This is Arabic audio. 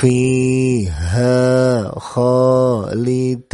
فِيهَا خَالِدُونَ.